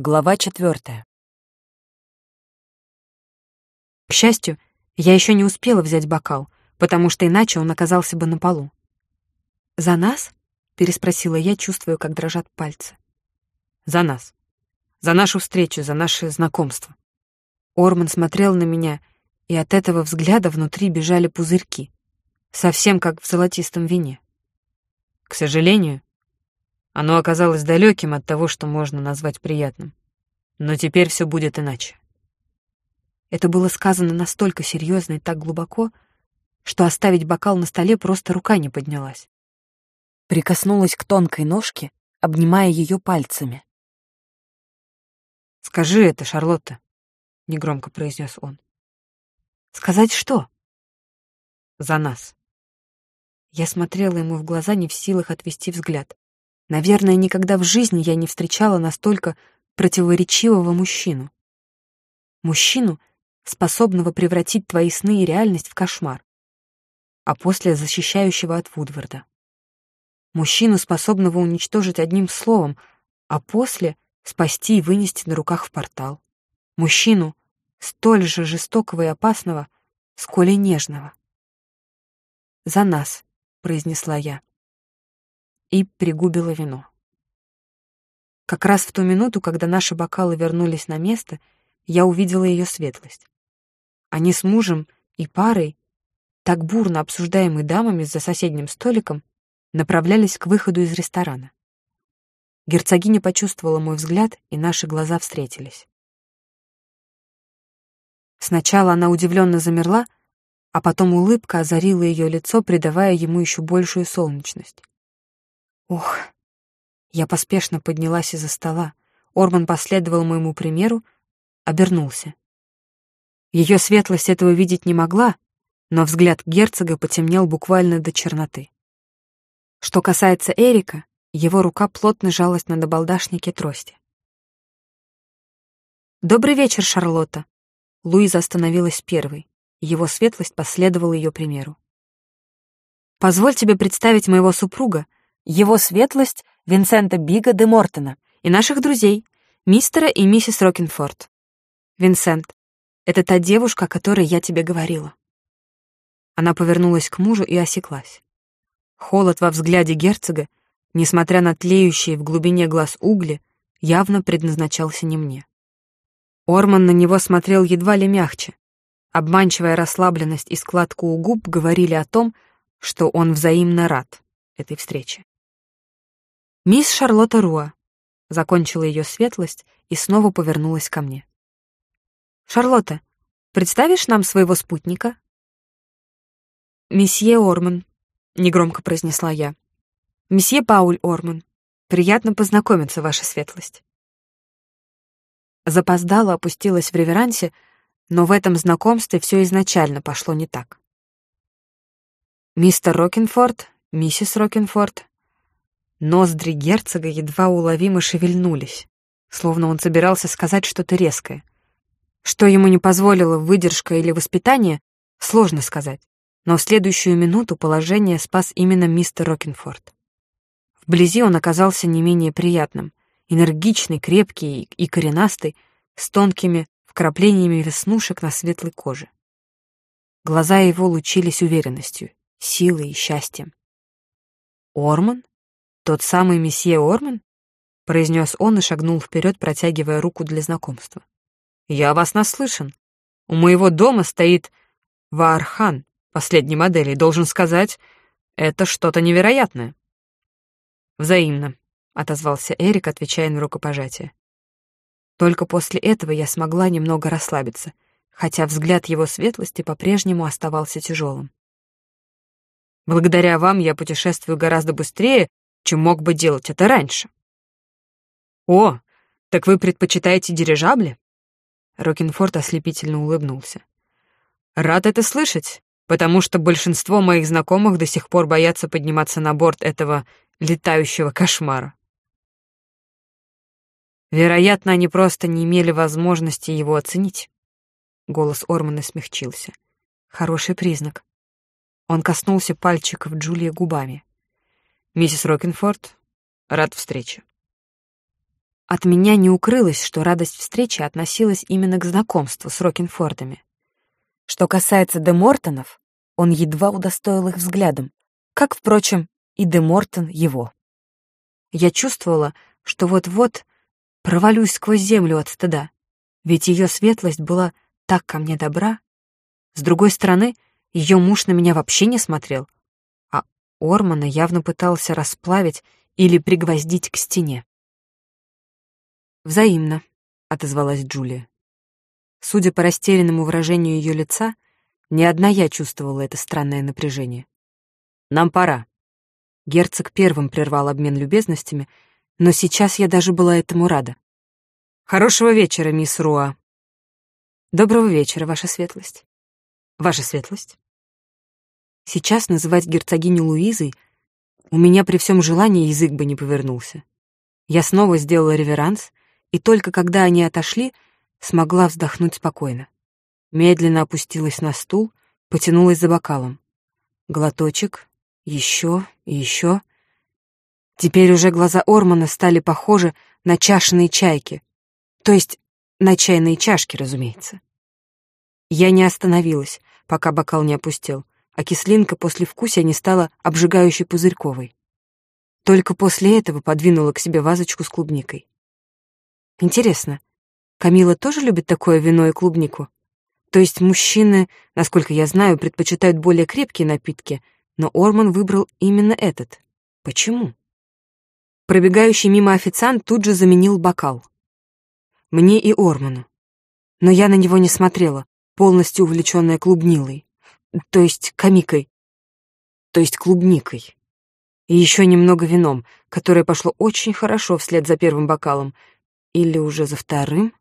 Глава четвертая. К счастью, я еще не успела взять бокал, потому что иначе он оказался бы на полу. «За нас?» — переспросила я, чувствуя, как дрожат пальцы. «За нас. За нашу встречу, за наше знакомство». Орман смотрел на меня, и от этого взгляда внутри бежали пузырьки, совсем как в золотистом вине. К сожалению, оно оказалось далеким от того, что можно назвать приятным. Но теперь все будет иначе. Это было сказано настолько серьезно и так глубоко, что оставить бокал на столе просто рука не поднялась. Прикоснулась к тонкой ножке, обнимая ее пальцами. «Скажи это, Шарлотта», — негромко произнес он. «Сказать что?» «За нас». Я смотрела ему в глаза, не в силах отвести взгляд. Наверное, никогда в жизни я не встречала настолько противоречивого мужчину. Мужчину, способного превратить твои сны и реальность в кошмар, а после защищающего от Вудварда. Мужчину, способного уничтожить одним словом, а после спасти и вынести на руках в портал. Мужчину, столь же жестокого и опасного, сколь и нежного. «За нас», — произнесла я и пригубила вино. Как раз в ту минуту, когда наши бокалы вернулись на место, я увидела ее светлость. Они с мужем и парой, так бурно обсуждаемые дамами за соседним столиком, направлялись к выходу из ресторана. Герцогиня почувствовала мой взгляд, и наши глаза встретились. Сначала она удивленно замерла, а потом улыбка озарила ее лицо, придавая ему еще большую солнечность. Ох. Я поспешно поднялась из-за стола. Орман последовал моему примеру, обернулся. Ее светлость этого видеть не могла, но взгляд герцога потемнел буквально до черноты. Что касается Эрика, его рука плотно жалась на добалдашнике трости. «Добрый вечер, Шарлотта!» Луиза остановилась первой. Его светлость последовала ее примеру. «Позволь тебе представить моего супруга, его светлость Винсента Бига де Мортона и наших друзей, мистера и миссис Рокинфорд. Винсент, это та девушка, о которой я тебе говорила. Она повернулась к мужу и осеклась. Холод во взгляде герцога, несмотря на тлеющие в глубине глаз угли, явно предназначался не мне. Орман на него смотрел едва ли мягче. Обманчивая расслабленность и складку у губ говорили о том, что он взаимно рад этой встрече. «Мисс Шарлотта Руа», — закончила ее светлость и снова повернулась ко мне. «Шарлотта, представишь нам своего спутника?» «Месье Орман», — негромко произнесла я. «Месье Пауль Орман, приятно познакомиться, ваша светлость». Запоздала, опустилась в реверансе, но в этом знакомстве все изначально пошло не так. Мистер Рокинфорд, миссис Рокинфорд, Ноздри герцога едва уловимо шевельнулись, словно он собирался сказать что-то резкое. Что ему не позволило выдержка или воспитание, сложно сказать, но в следующую минуту положение спас именно мистер Рокинфорд. Вблизи он оказался не менее приятным, энергичный, крепкий и коренастый, с тонкими вкраплениями веснушек на светлой коже. Глаза его лучились уверенностью, силой и счастьем. Орман? «Тот самый месье Орман?» — произнес он и шагнул вперед, протягивая руку для знакомства. «Я вас наслышан. У моего дома стоит Ваархан последней модели, должен сказать, это что-то невероятное». «Взаимно», — отозвался Эрик, отвечая на рукопожатие. Только после этого я смогла немного расслабиться, хотя взгляд его светлости по-прежнему оставался тяжелым. Благодаря вам я путешествую гораздо быстрее, чем мог бы делать это раньше. «О, так вы предпочитаете дирижабли?» Рокинфорд ослепительно улыбнулся. «Рад это слышать, потому что большинство моих знакомых до сих пор боятся подниматься на борт этого летающего кошмара. Вероятно, они просто не имели возможности его оценить. Голос Ормана смягчился. Хороший признак. Он коснулся пальчиков Джулии губами. «Миссис Рокинфорд, рад встрече». от меня не укрылось, что радость встречи относилась именно к знакомству с Рокинфордами. Что касается Де Мортонов, он едва удостоил их взглядом, как, впрочем, и Де Мортон его. Я чувствовала, что вот-вот провалюсь сквозь землю от стыда, ведь ее светлость была так ко мне добра. С другой стороны, ее муж на меня вообще не смотрел, Ормана явно пытался расплавить или пригвоздить к стене. «Взаимно», — отозвалась Джулия. Судя по растерянному выражению ее лица, не одна я чувствовала это странное напряжение. «Нам пора». Герцог первым прервал обмен любезностями, но сейчас я даже была этому рада. «Хорошего вечера, мисс Руа». «Доброго вечера, ваша светлость». «Ваша светлость». Сейчас называть герцогиню Луизой у меня при всем желании язык бы не повернулся. Я снова сделала реверанс, и только когда они отошли, смогла вздохнуть спокойно. Медленно опустилась на стул, потянулась за бокалом. Глоточек, еще и еще. Теперь уже глаза Ормана стали похожи на чашенные чайки, то есть на чайные чашки, разумеется. Я не остановилась, пока бокал не опустел, а кислинка после вкуса не стала обжигающей пузырьковой. Только после этого подвинула к себе вазочку с клубникой. Интересно, Камила тоже любит такое вино и клубнику? То есть мужчины, насколько я знаю, предпочитают более крепкие напитки, но Орман выбрал именно этот. Почему? Пробегающий мимо официант тут же заменил бокал. Мне и Орману. Но я на него не смотрела, полностью увлеченная клубнилой. То есть камикой. То есть клубникой. И еще немного вином, которое пошло очень хорошо вслед за первым бокалом — или уже за вторым?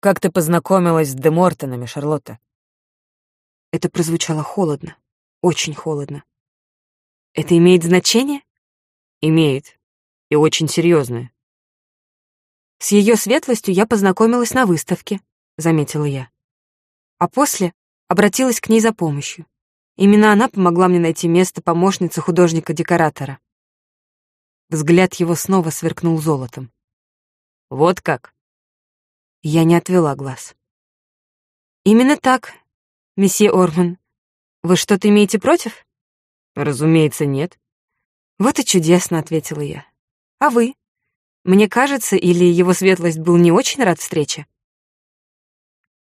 «Как ты познакомилась с Демортонами, Шарлотта?» Это прозвучало холодно, очень холодно. «Это имеет значение?» «Имеет. И очень серьезное». «С ее светлостью я познакомилась на выставке», — заметила я. А после обратилась к ней за помощью. Именно она помогла мне найти место помощницы художника-декоратора. Взгляд его снова сверкнул золотом. Вот как? Я не отвела глаз. Именно так, месье Орман. Вы что-то имеете против? Разумеется, нет. Вот и чудесно, ответила я. А вы? Мне кажется, или его светлость был не очень рад встрече?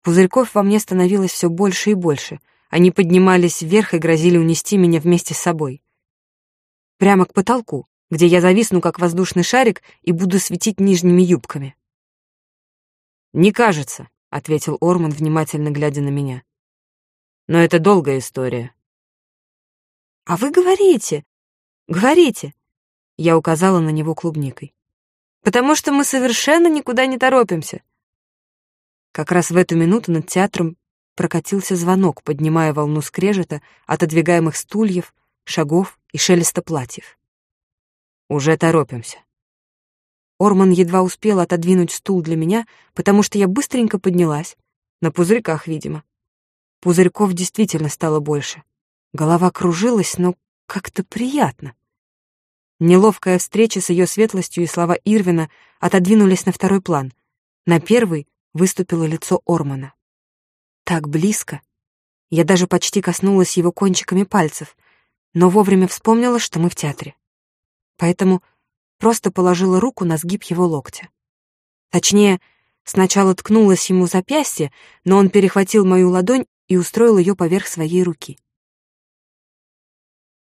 Пузырьков во мне становилось все больше и больше. Они поднимались вверх и грозили унести меня вместе с собой. Прямо к потолку где я зависну, как воздушный шарик, и буду светить нижними юбками. «Не кажется», — ответил Орман, внимательно глядя на меня. «Но это долгая история». «А вы говорите, говорите», — я указала на него клубникой. «Потому что мы совершенно никуда не торопимся». Как раз в эту минуту над театром прокатился звонок, поднимая волну скрежета, отодвигаемых стульев, шагов и шелеста платьев. Уже торопимся. Орман едва успел отодвинуть стул для меня, потому что я быстренько поднялась. На пузырьках, видимо. Пузырьков действительно стало больше. Голова кружилась, но как-то приятно. Неловкая встреча с ее светлостью и слова Ирвина отодвинулись на второй план. На первый выступило лицо Ормана. Так близко. Я даже почти коснулась его кончиками пальцев, но вовремя вспомнила, что мы в театре поэтому просто положила руку на сгиб его локтя. Точнее, сначала ткнулась ему запястье, но он перехватил мою ладонь и устроил ее поверх своей руки.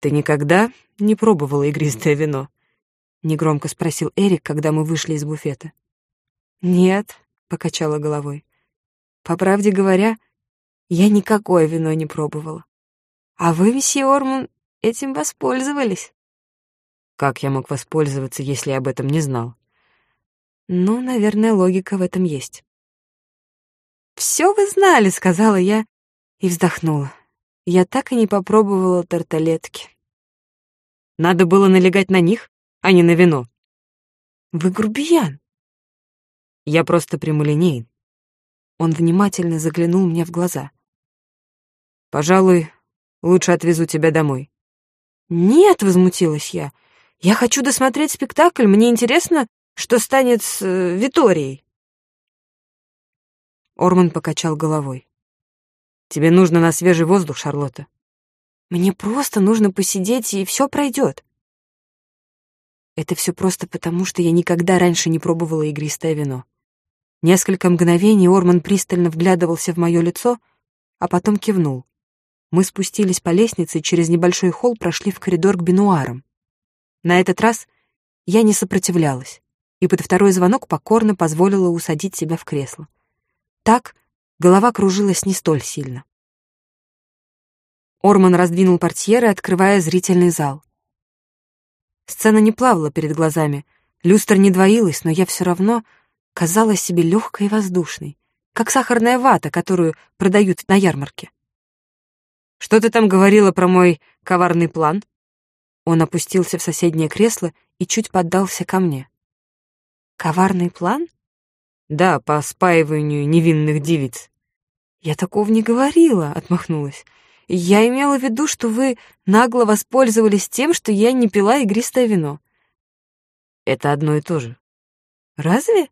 «Ты никогда не пробовала игристое вино?» — негромко спросил Эрик, когда мы вышли из буфета. «Нет», — покачала головой. «По правде говоря, я никакое вино не пробовала. А вы, месье Орман, этим воспользовались». Как я мог воспользоваться, если я об этом не знал? Ну, наверное, логика в этом есть. «Все вы знали», — сказала я и вздохнула. Я так и не попробовала тарталетки. Надо было налегать на них, а не на вино. Вы грубиян. Я просто прямолинейен. Он внимательно заглянул мне в глаза. Пожалуй, лучше отвезу тебя домой. Нет, возмутилась я. Я хочу досмотреть спектакль, мне интересно Что станет с э, Виторией?» Орман покачал головой. «Тебе нужно на свежий воздух, Шарлотта». «Мне просто нужно посидеть, и все пройдет». Это все просто потому, что я никогда раньше не пробовала игристое вино. Несколько мгновений Орман пристально вглядывался в мое лицо, а потом кивнул. Мы спустились по лестнице и через небольшой холл прошли в коридор к бинуарам. На этот раз я не сопротивлялась, и под второй звонок покорно позволила усадить себя в кресло. Так голова кружилась не столь сильно. Орман раздвинул портьеры, открывая зрительный зал. Сцена не плавала перед глазами, люстра не двоилась, но я все равно казалась себе легкой и воздушной, как сахарная вата, которую продают на ярмарке. «Что ты там говорила про мой коварный план?» Он опустился в соседнее кресло и чуть поддался ко мне. «Коварный план?» «Да, по спаиванию невинных девиц». «Я такого не говорила», — отмахнулась. «Я имела в виду, что вы нагло воспользовались тем, что я не пила игристое вино». «Это одно и то же». «Разве?»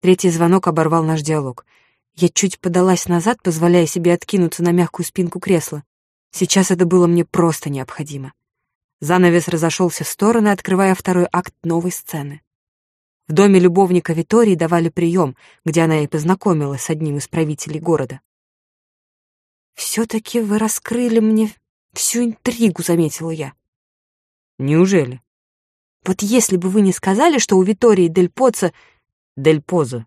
Третий звонок оборвал наш диалог. Я чуть подалась назад, позволяя себе откинуться на мягкую спинку кресла. Сейчас это было мне просто необходимо. Занавес разошелся в стороны, открывая второй акт новой сцены. В доме любовника Витории давали прием, где она и познакомилась с одним из правителей города. «Все-таки вы раскрыли мне всю интригу», — заметила я. «Неужели?» «Вот если бы вы не сказали, что у Витории Дель Поца Дель Позо.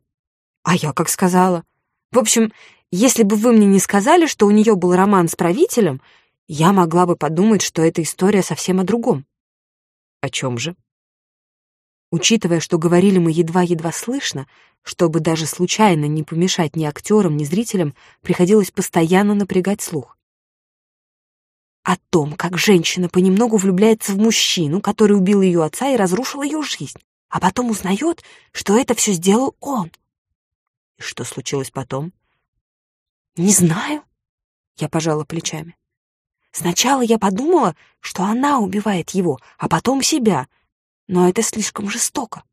А я как сказала? В общем, если бы вы мне не сказали, что у нее был роман с правителем, я могла бы подумать, что эта история совсем о другом. О чем же? Учитывая, что говорили мы едва-едва слышно, чтобы даже случайно не помешать ни актерам, ни зрителям, приходилось постоянно напрягать слух. О том, как женщина понемногу влюбляется в мужчину, который убил ее отца и разрушил ее жизнь а потом узнает, что это все сделал он. И что случилось потом? Не знаю. Я пожала плечами. Сначала я подумала, что она убивает его, а потом себя, но это слишком жестоко.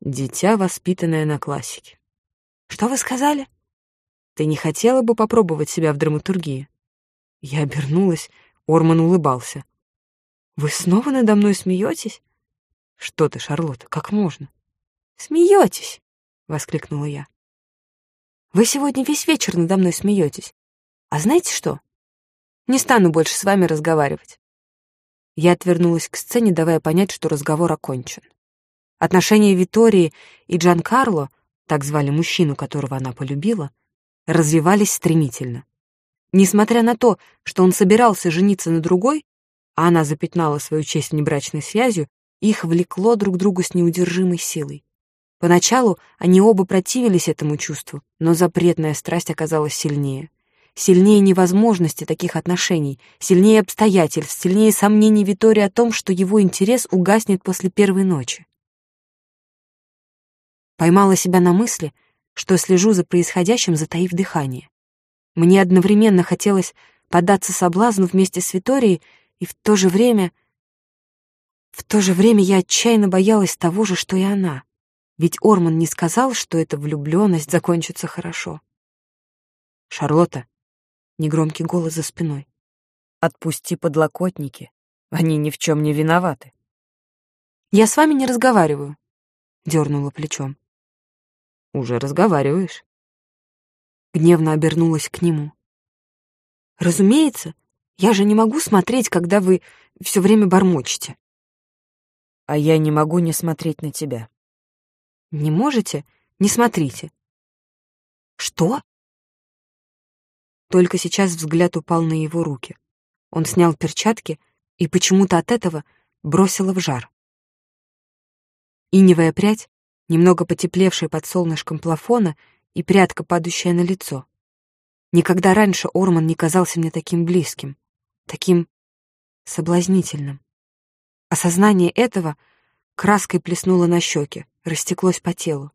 Дитя, воспитанное на классике. Что вы сказали? Ты не хотела бы попробовать себя в драматургии? Я обернулась, Орман улыбался. Вы снова надо мной смеетесь? «Что ты, Шарлотта, как можно?» «Смеетесь!» — воскликнула я. «Вы сегодня весь вечер надо мной смеетесь. А знаете что? Не стану больше с вами разговаривать». Я отвернулась к сцене, давая понять, что разговор окончен. Отношения Витории и Джан Карло, так звали мужчину, которого она полюбила, развивались стремительно. Несмотря на то, что он собирался жениться на другой, а она запятнала свою честь внебрачной связью, их влекло друг к другу с неудержимой силой. Поначалу они оба противились этому чувству, но запретная страсть оказалась сильнее. Сильнее невозможности таких отношений, сильнее обстоятельств, сильнее сомнений Витории о том, что его интерес угаснет после первой ночи. Поймала себя на мысли, что слежу за происходящим, затаив дыхание. Мне одновременно хотелось поддаться соблазну вместе с Виторией и в то же время в то же время я отчаянно боялась того же, что и она. Ведь Орман не сказал, что эта влюбленность закончится хорошо. «Шарлотта!» — негромкий голос за спиной. «Отпусти подлокотники. Они ни в чем не виноваты». «Я с вами не разговариваю», — дернула плечом. «Уже разговариваешь». Гневно обернулась к нему. «Разумеется, я же не могу смотреть, когда вы все время бормочете а я не могу не смотреть на тебя. Не можете? Не смотрите. Что? Только сейчас взгляд упал на его руки. Он снял перчатки и почему-то от этого бросило в жар. Иневая прядь, немного потеплевшая под солнышком плафона и прядка, падающая на лицо. Никогда раньше Орман не казался мне таким близким, таким соблазнительным. Осознание этого краской плеснуло на щеки, растеклось по телу.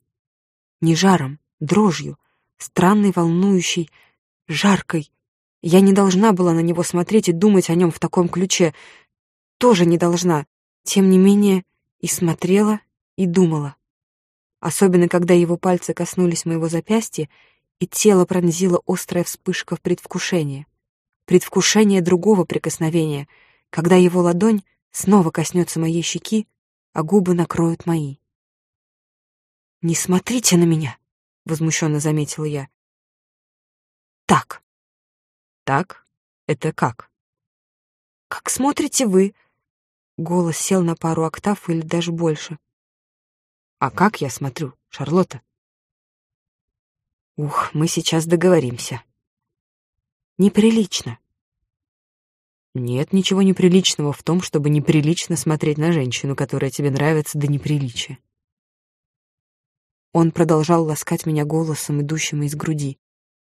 Не жаром, дрожью, странной, волнующей, жаркой. Я не должна была на него смотреть и думать о нем в таком ключе. Тоже не должна. Тем не менее, и смотрела, и думала. Особенно, когда его пальцы коснулись моего запястья, и тело пронзила острая вспышка в предвкушении. Предвкушение другого прикосновения, когда его ладонь снова коснется моей щеки, а губы накроют мои. «Не смотрите на меня!» — возмущенно заметила я. «Так». «Так? Это как?» «Как смотрите вы?» Голос сел на пару октав или даже больше. «А как я смотрю, Шарлотта?» «Ух, мы сейчас договоримся». «Неприлично». Нет ничего неприличного в том, чтобы неприлично смотреть на женщину, которая тебе нравится до неприличия. Он продолжал ласкать меня голосом, идущим из груди,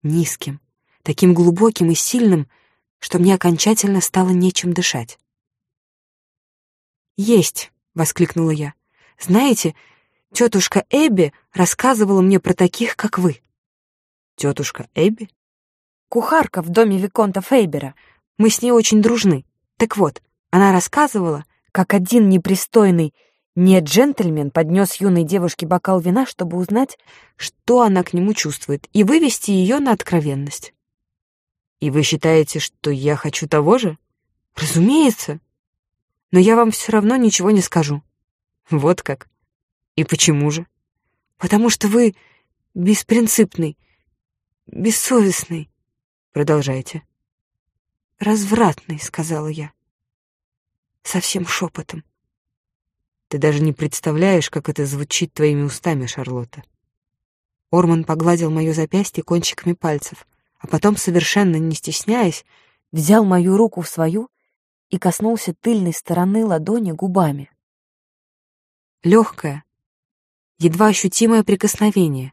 низким, таким глубоким и сильным, что мне окончательно стало нечем дышать. «Есть!» — воскликнула я. «Знаете, тетушка Эбби рассказывала мне про таких, как вы». «Тетушка Эбби?» «Кухарка в доме Виконта Фейбера. Мы с ней очень дружны. Так вот, она рассказывала, как один непристойный не джентльмен поднес юной девушке бокал вина, чтобы узнать, что она к нему чувствует, и вывести ее на откровенность. «И вы считаете, что я хочу того же?» «Разумеется. Но я вам все равно ничего не скажу». «Вот как? И почему же?» «Потому что вы беспринципный, бессовестный». «Продолжайте». «Развратный», — сказала я. Совсем шепотом. Ты даже не представляешь, как это звучит твоими устами, Шарлотта. Орман погладил мое запястье кончиками пальцев, а потом, совершенно не стесняясь, взял мою руку в свою и коснулся тыльной стороны ладони губами. Легкое, едва ощутимое прикосновение,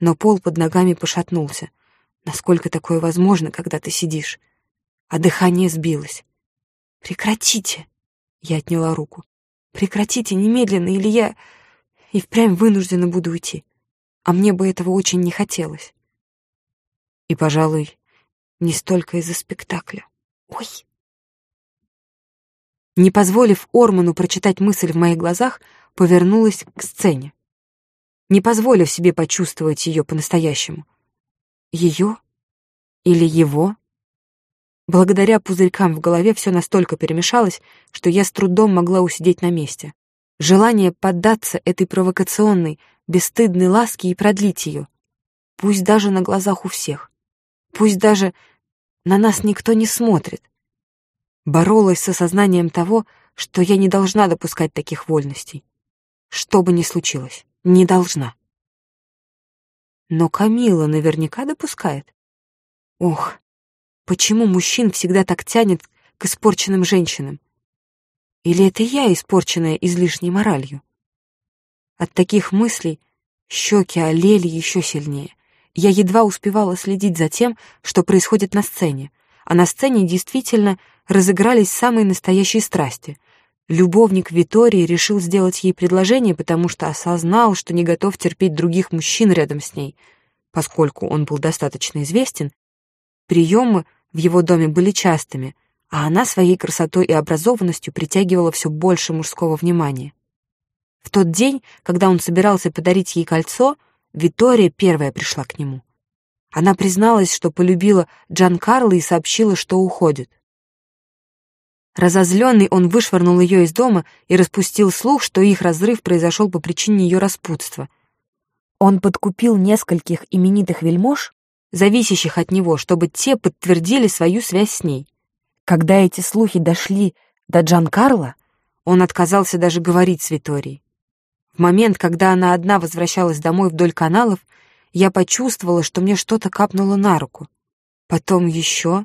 но пол под ногами пошатнулся. Насколько такое возможно, когда ты сидишь? А дыхание сбилось. «Прекратите!» — я отняла руку. Прекратите немедленно, или я и впрямь вынуждена буду уйти. А мне бы этого очень не хотелось. И, пожалуй, не столько из-за спектакля. Ой! Не позволив Орману прочитать мысль в моих глазах, повернулась к сцене. Не позволив себе почувствовать ее по-настоящему. Ее или его? Благодаря пузырькам в голове все настолько перемешалось, что я с трудом могла усидеть на месте. Желание поддаться этой провокационной, бесстыдной ласке и продлить ее. Пусть даже на глазах у всех. Пусть даже на нас никто не смотрит. Боролась с осознанием того, что я не должна допускать таких вольностей. Что бы ни случилось, не должна. Но Камила наверняка допускает. Ох, Почему мужчин всегда так тянет к испорченным женщинам? Или это я, испорченная излишней моралью? От таких мыслей щеки олели еще сильнее. Я едва успевала следить за тем, что происходит на сцене. А на сцене действительно разыгрались самые настоящие страсти. Любовник Витории решил сделать ей предложение, потому что осознал, что не готов терпеть других мужчин рядом с ней. Поскольку он был достаточно известен, приемы в его доме были частыми, а она своей красотой и образованностью притягивала все больше мужского внимания. В тот день, когда он собирался подарить ей кольцо, Витория первая пришла к нему. Она призналась, что полюбила Джан Карло и сообщила, что уходит. Разозленный он вышвырнул ее из дома и распустил слух, что их разрыв произошел по причине ее распутства. Он подкупил нескольких именитых вельмож зависящих от него, чтобы те подтвердили свою связь с ней. Когда эти слухи дошли до Джан Карла, он отказался даже говорить с Виторией. В момент, когда она одна возвращалась домой вдоль каналов, я почувствовала, что мне что-то капнуло на руку. Потом еще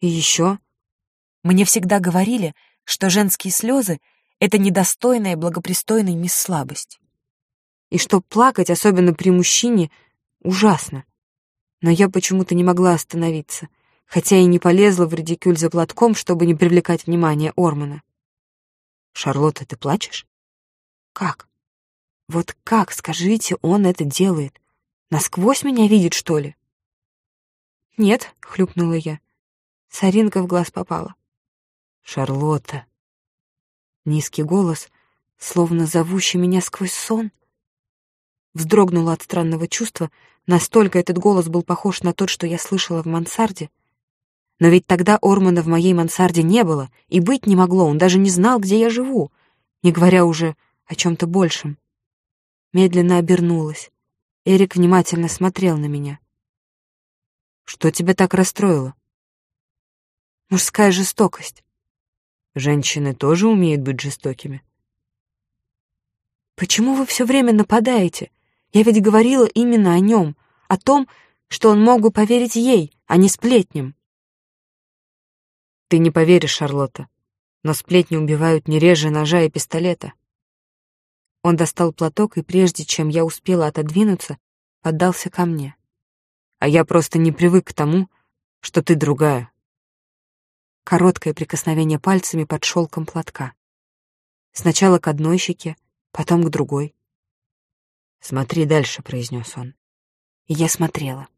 и еще. Мне всегда говорили, что женские слезы — это недостойная и благопристойная мисс слабость. И что плакать, особенно при мужчине, ужасно но я почему-то не могла остановиться, хотя и не полезла в редикюль за платком, чтобы не привлекать внимание Ормана. «Шарлотта, ты плачешь?» «Как? Вот как, скажите, он это делает? Насквозь меня видит, что ли?» «Нет», — хлюпнула я. Саринка в глаз попала. «Шарлотта». Низкий голос, словно зовущий меня сквозь сон. Вздрогнула от странного чувства, настолько этот голос был похож на тот, что я слышала в мансарде. Но ведь тогда Ормана в моей мансарде не было, и быть не могло, он даже не знал, где я живу, не говоря уже о чем-то большем. Медленно обернулась. Эрик внимательно смотрел на меня. «Что тебя так расстроило?» «Мужская жестокость». «Женщины тоже умеют быть жестокими?» «Почему вы все время нападаете? Я ведь говорила именно о нем, о том, что он мог бы поверить ей, а не сплетням». «Ты не поверишь, Шарлотта, но сплетни убивают не реже ножа и пистолета. Он достал платок, и прежде чем я успела отодвинуться, поддался ко мне. А я просто не привык к тому, что ты другая. Короткое прикосновение пальцами под шелком платка. Сначала к одной щеке, потом к другой. «Смотри дальше», — произнес он. И я смотрела.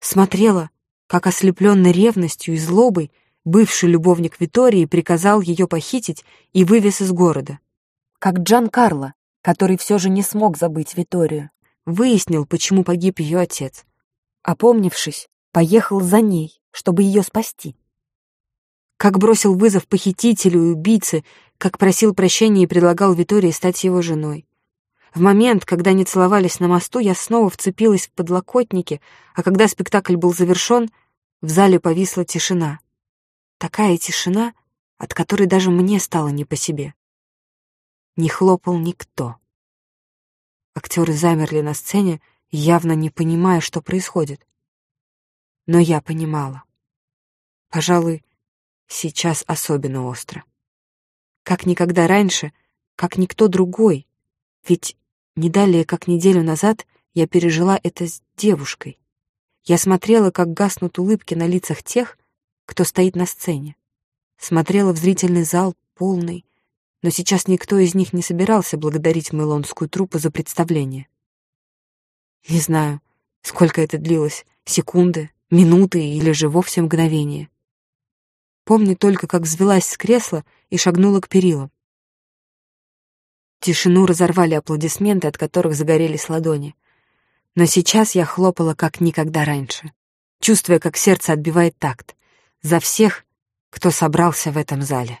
Смотрела, как ослепленный ревностью и злобой бывший любовник Витории приказал ее похитить и вывез из города. Как Джан Карло, который все же не смог забыть Виторию. Выяснил, почему погиб ее отец. Опомнившись, поехал за ней, чтобы ее спасти. Как бросил вызов похитителю и убийце, как просил прощения и предлагал Витории стать его женой. В момент, когда они целовались на мосту, я снова вцепилась в подлокотники, а когда спектакль был завершен, в зале повисла тишина. Такая тишина, от которой даже мне стало не по себе не хлопал никто. Актеры замерли на сцене, явно не понимая, что происходит. Но я понимала. Пожалуй, сейчас особенно остро. Как никогда раньше, как никто другой. Ведь не далее, как неделю назад, я пережила это с девушкой. Я смотрела, как гаснут улыбки на лицах тех, кто стоит на сцене. Смотрела в зрительный зал полный, но сейчас никто из них не собирался благодарить мэлонскую труппу за представление. Не знаю, сколько это длилось, секунды, минуты или же вовсе мгновение. Помню только, как взвелась с кресла и шагнула к перилам. Тишину разорвали аплодисменты, от которых загорелись ладони. Но сейчас я хлопала как никогда раньше, чувствуя, как сердце отбивает такт. За всех, кто собрался в этом зале.